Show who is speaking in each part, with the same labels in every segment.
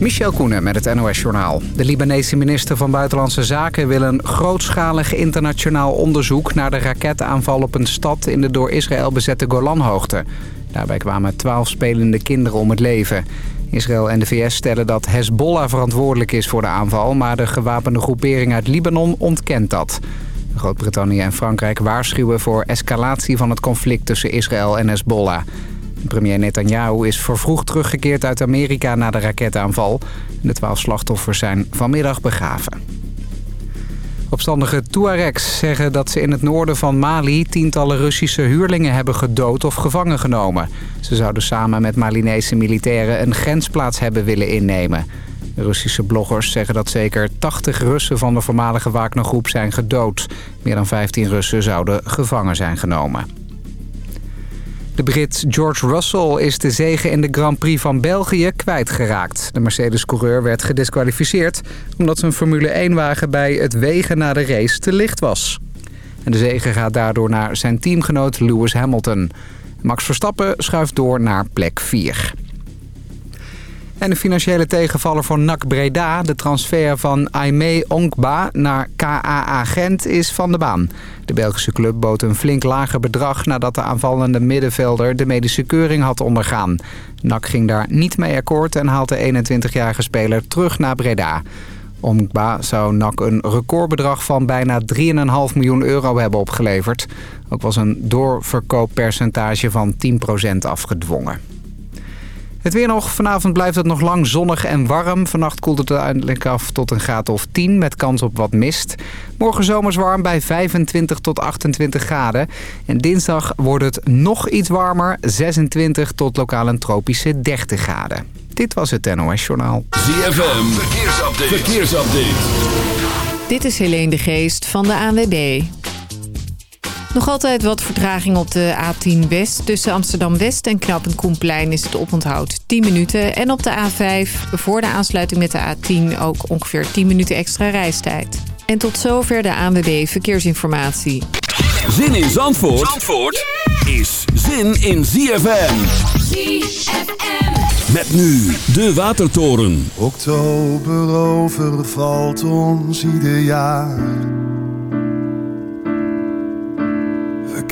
Speaker 1: Michel Koenen met het NOS-journaal. De Libanese minister van Buitenlandse Zaken wil een grootschalig internationaal onderzoek... naar de raketaanval op een stad in de door Israël bezette Golanhoogte. Daarbij kwamen twaalf spelende kinderen om het leven. Israël en de VS stellen dat Hezbollah verantwoordelijk is voor de aanval... maar de gewapende groepering uit Libanon ontkent dat. Groot-Brittannië en Frankrijk waarschuwen voor escalatie van het conflict tussen Israël en Hezbollah. Premier Netanyahu is vervroegd teruggekeerd uit Amerika na de raketaanval. De twaalf slachtoffers zijn vanmiddag begraven. Opstandige Tuaregs zeggen dat ze in het noorden van Mali tientallen Russische huurlingen hebben gedood of gevangen genomen. Ze zouden samen met Malinese militairen een grensplaats hebben willen innemen. Russische bloggers zeggen dat zeker 80 Russen van de voormalige Wagnergroep zijn gedood. Meer dan 15 Russen zouden gevangen zijn genomen. De Brit George Russell is de zege in de Grand Prix van België kwijtgeraakt. De Mercedes-coureur werd gedisqualificeerd omdat zijn Formule 1-wagen bij het wegen na de race te licht was. En de zege gaat daardoor naar zijn teamgenoot Lewis Hamilton. Max Verstappen schuift door naar plek 4. En de financiële tegenvaller voor NAC Breda, de transfer van Aimé Onkba naar KAA Gent, is van de baan. De Belgische club bood een flink lager bedrag nadat de aanvallende middenvelder de medische keuring had ondergaan. NAC ging daar niet mee akkoord en haalt de 21-jarige speler terug naar Breda. Onkba zou NAC een recordbedrag van bijna 3,5 miljoen euro hebben opgeleverd. Ook was een doorverkooppercentage van 10% afgedwongen. Het weer nog. Vanavond blijft het nog lang zonnig en warm. Vannacht koelt het uiteindelijk af tot een graad of 10 met kans op wat mist. Morgen zomers warm bij 25 tot 28 graden. En dinsdag wordt het nog iets warmer. 26 tot lokaal een tropische 30 graden. Dit was het NOS Journaal.
Speaker 2: ZFM. Verkeersupdate. Verkeersupdate.
Speaker 3: Dit is Helene de Geest van de ANWB. Nog altijd wat vertraging op de A10 West. Tussen Amsterdam-West en Knap en Koenplein is het oponthoud 10 minuten. En op de A5 voor de aansluiting met de A10 ook ongeveer 10 minuten extra reistijd. En tot zover de ANWB Verkeersinformatie.
Speaker 2: Zin in Zandvoort, Zandvoort is zin in ZFM.
Speaker 4: ZFM.
Speaker 2: Met nu de Watertoren.
Speaker 5: Oktober overvalt ons ieder jaar.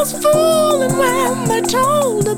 Speaker 6: was fooling when they told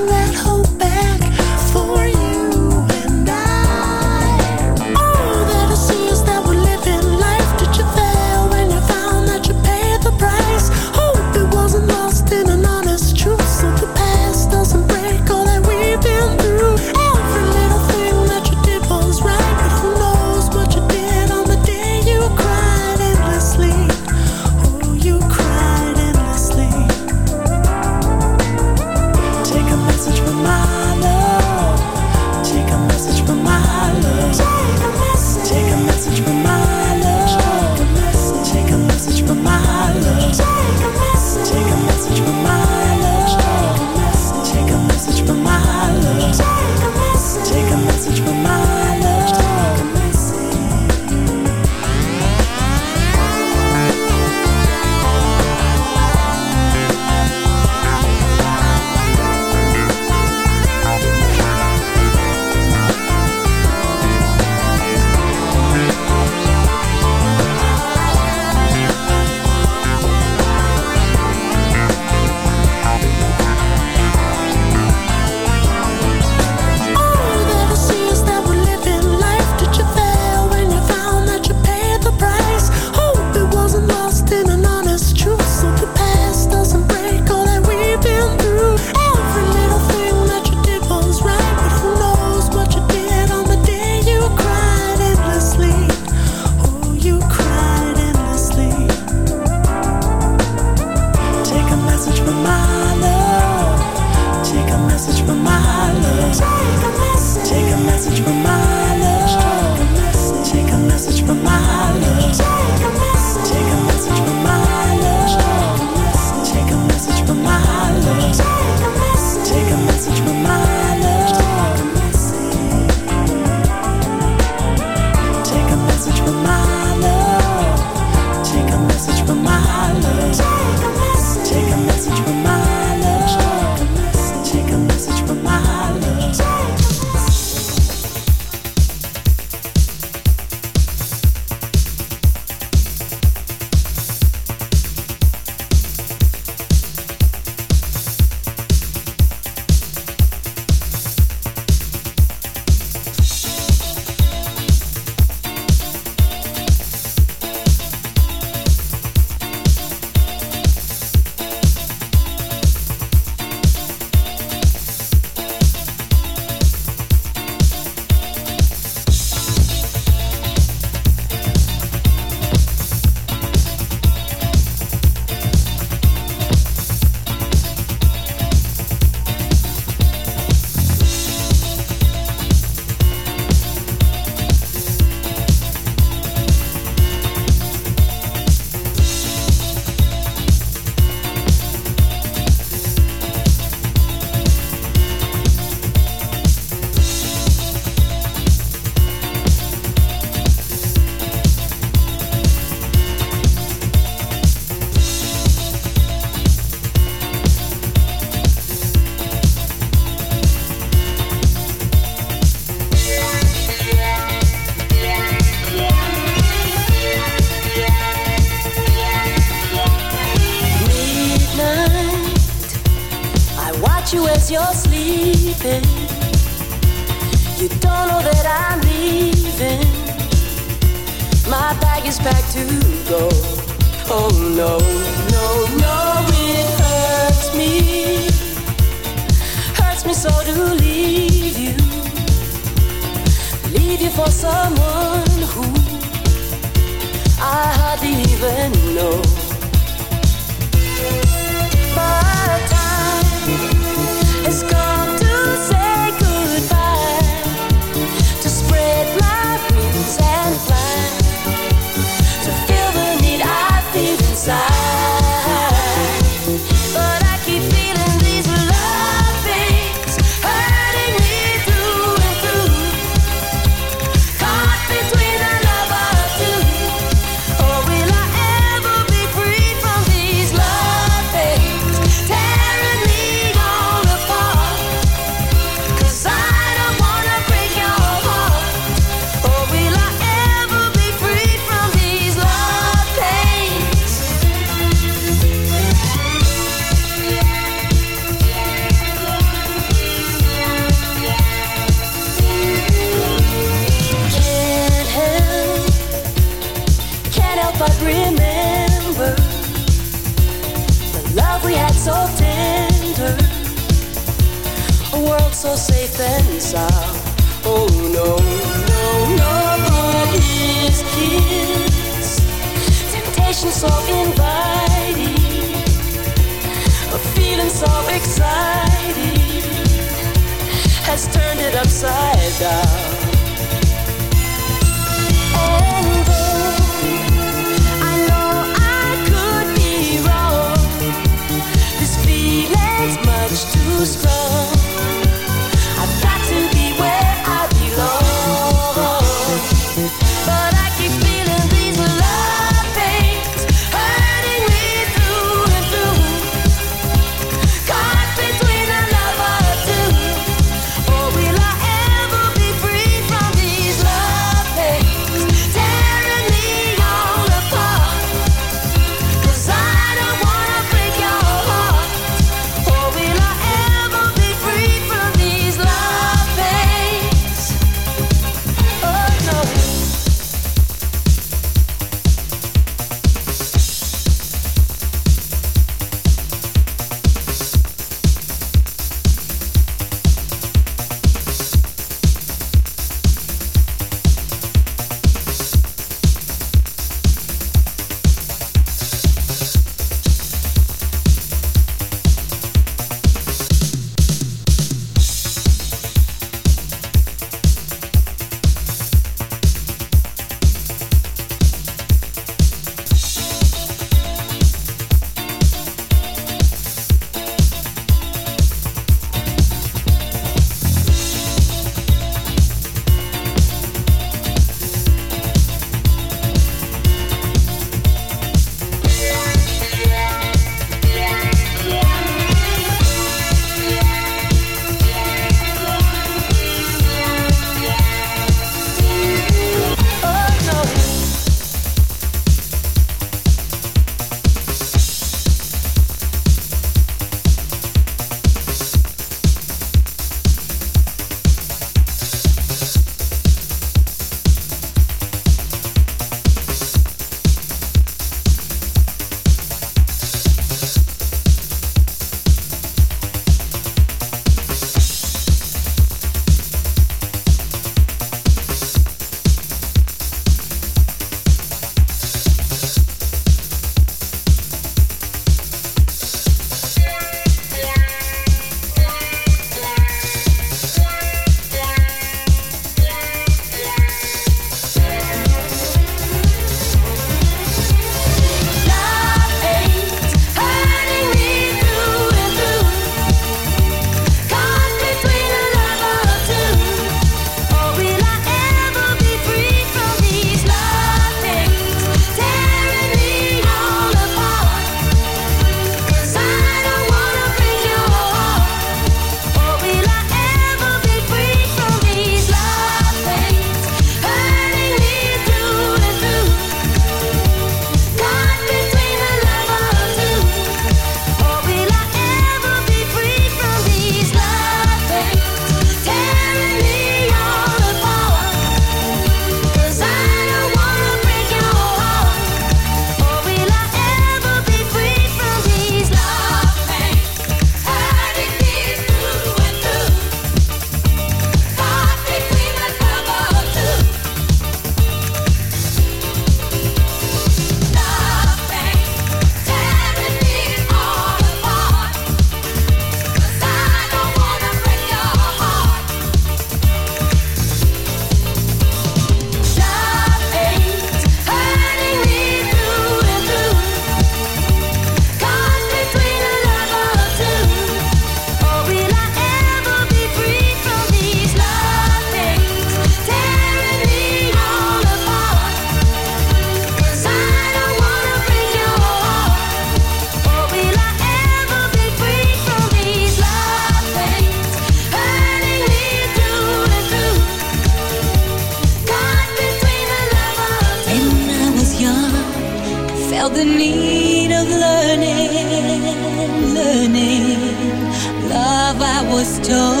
Speaker 6: was
Speaker 7: told.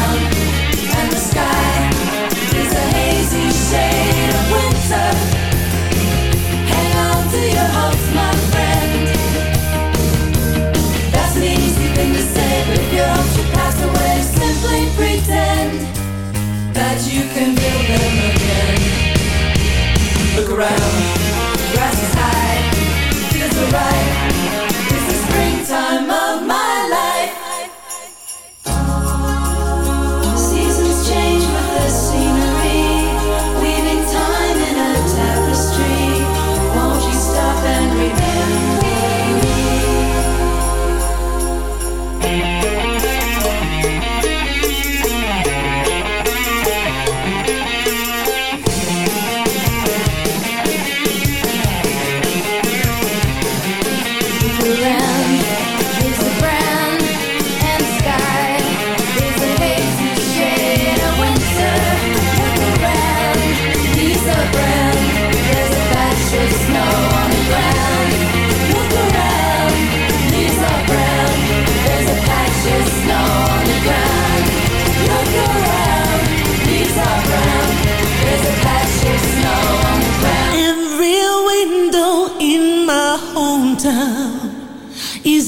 Speaker 7: you
Speaker 4: don't should pass away simply pretend that you can build them again. Look
Speaker 6: right.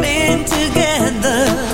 Speaker 6: been together.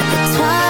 Speaker 4: wake up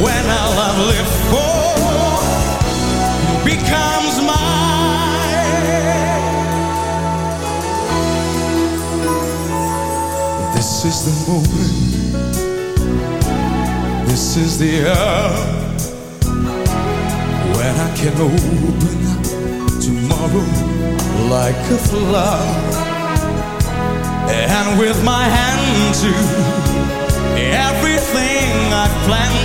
Speaker 8: when I love lived for becomes mine. This is the moment, this is the hour when I can open tomorrow like a flower. And with my hand to everything I planned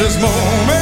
Speaker 8: this moment.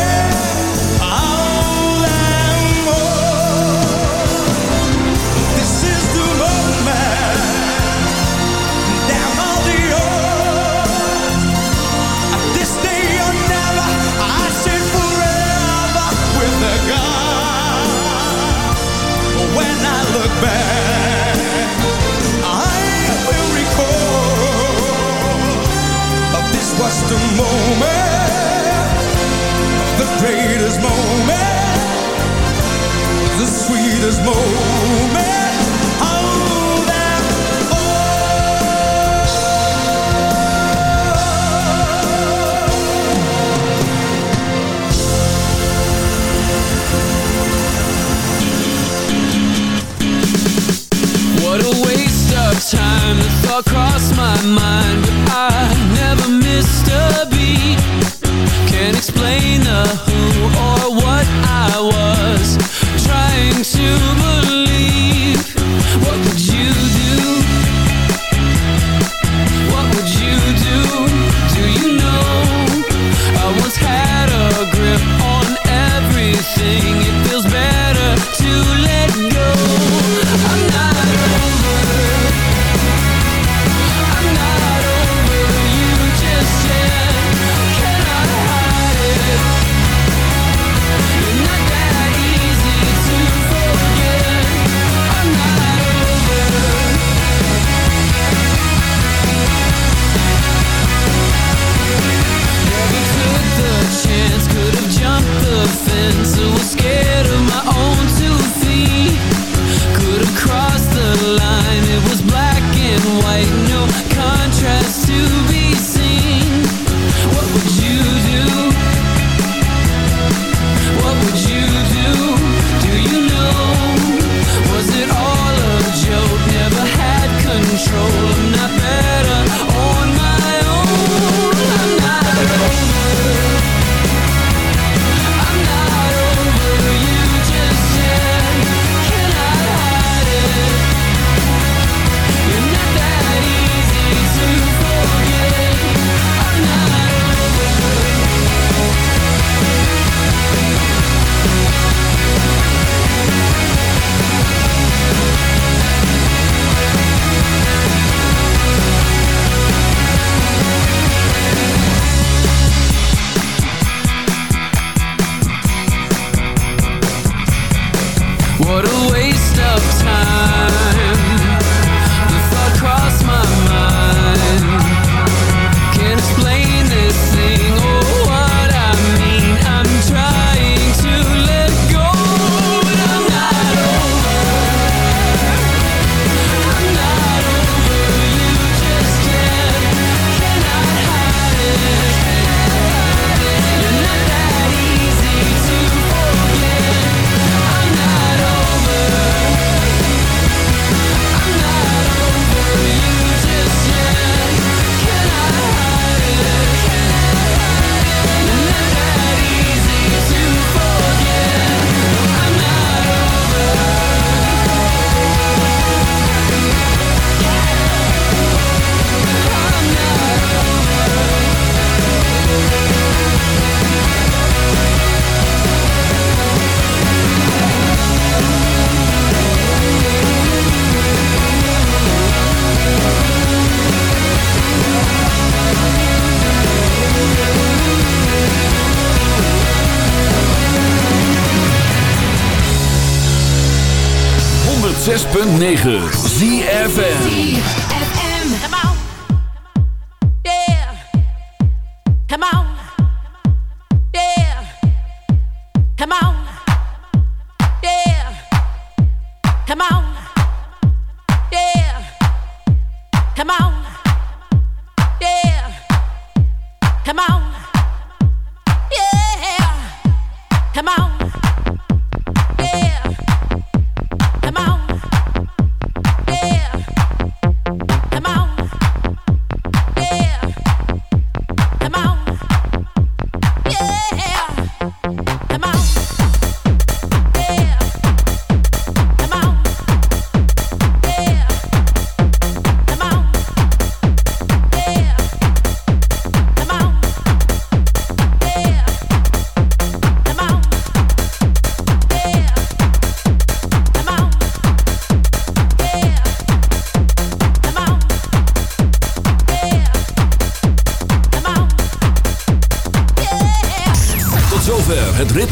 Speaker 2: 106.9 ZFN